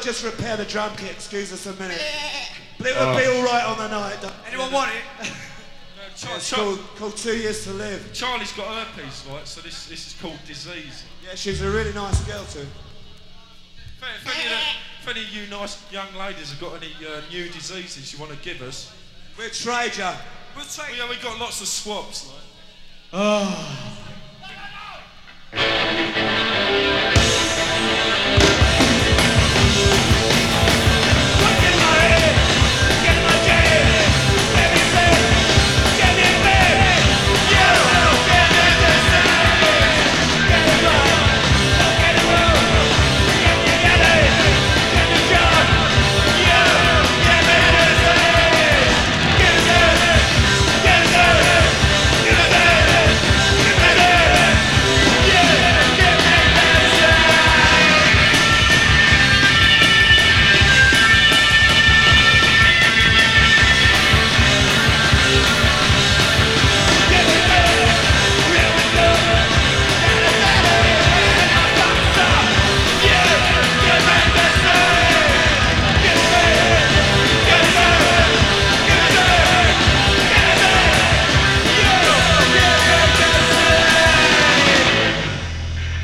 to just repair the drum kit. Excuse us a minute. But it will be all right on the night. Anyone want it? Char- It's Char- called, called Two Years to Live. Charlie's got herpes, right? So this this is called disease. Yeah, she's a really nice girl too. If, if, any, of the- if any of you nice young ladies have got any uh, new diseases you want to give us, We'll trade ya. We'll yeah, we got lots of swabs. Like. Oh,